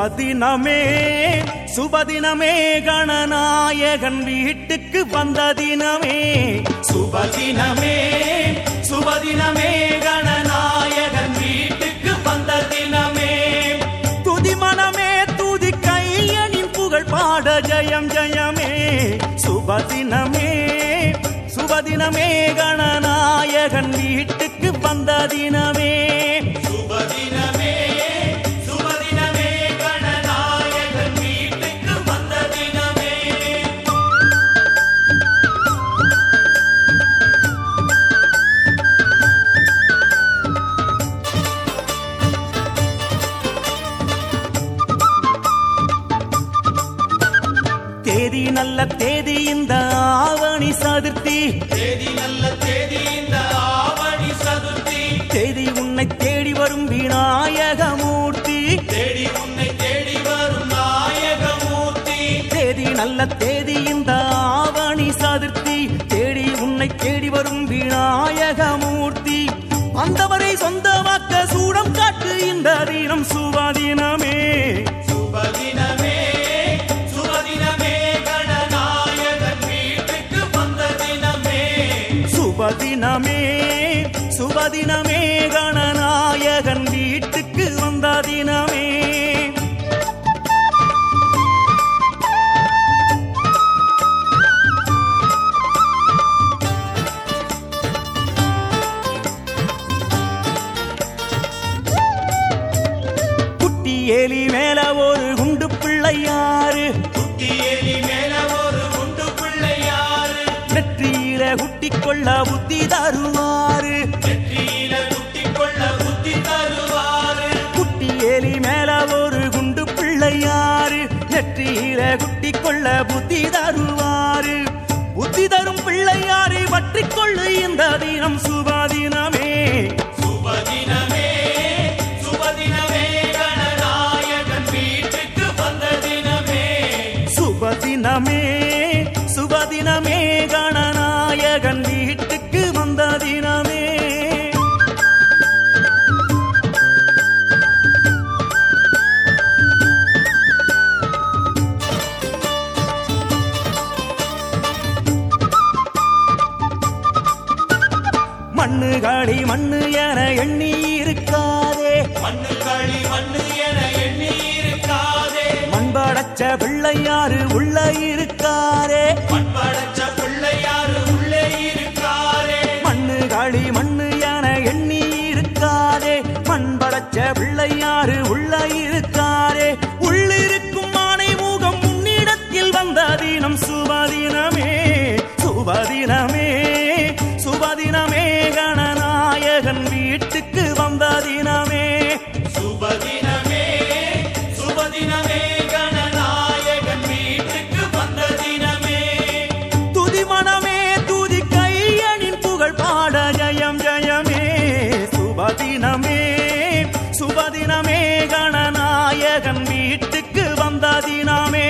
சுபதினமே சுபதினமே கணநாயகன் வீட்டுக்கு வந்த தினமே. சுபதினமே சுபதினமே கணநாயகன் வீட்டுக்கு வந்த தினமே. துதிமனமே துதி கையனின் புகழ் பாட ஜெயம் ஜெயமே. சுபதினமே சுபதினமே கணநாயகன் வீட்டுக்கு வந்த தினமே. தேதி நல்ல தேதி இந்த ஆவணி சதுர்த்தி. தேதி நல்ல தேதி இந்த ஆவணி சதுர்த்தி. தேதி உன்னை தேடி வரும் விநாயகமூர்த்தி. தேடி உன்னை தேடி வரும் நாயகமூர்த்தி. தேதி நல்ல தேதி இந்த ஆவணி சதுர்த்தி. தேடி உன்னை தேடி வரும் விநாயகமூர்த்தி. வந்தவரை சொந்தமாக்க சுபதினமே கணநாயகன் வீட்டுக்கு வந்ததினமே. குட்டி ஏலி மேல ஒரு குண்டு பிள்ளையாறு குட்டி எலி மேல நெற்றியில குட்டி கொள்ள புத்தி தருவாரு குட்டி கொள்ள புத்தி தருவாரு குட்டி ஏலி மேல ஒரு குண்டு பிள்ளையாரு நெற்றியில குட்டி கொள்ள புத்தி தருவாரு புத்தி தரும் பிள்ளையாரை பற்றி கொள்ளு இந்த தினம் சுபாதினமே. சுபதினமே சுபதினமே சுபதினமே சுபதினமே கணநாயகன் வீட்டுக்கு வந்த மண்ணு காடி மண்ணு என எண்ணி இருக்காதே மண்ணு களி மண்ணு என எண்ணி இருக்காதே மண்படைச்ச பிள்ளையாறு உள்ள இருக்காரே களி மண்ணு என எண்ணி இருக்காதே. மண் படைச்ச பிள்ளையாறு உள்ள இருக்காரே உள்ளிருக்கும் மானை மூகம் முன்னிடத்தில் வந்ததீனம் சுபதினமே. சுபதினமே சுபதினமே கணநாயகன் வீட்டுக்கு வந்ததினமே சுப வந்தாதினாமே கணநாயகன் வீட்டுக்கு வந்தாதினாமே.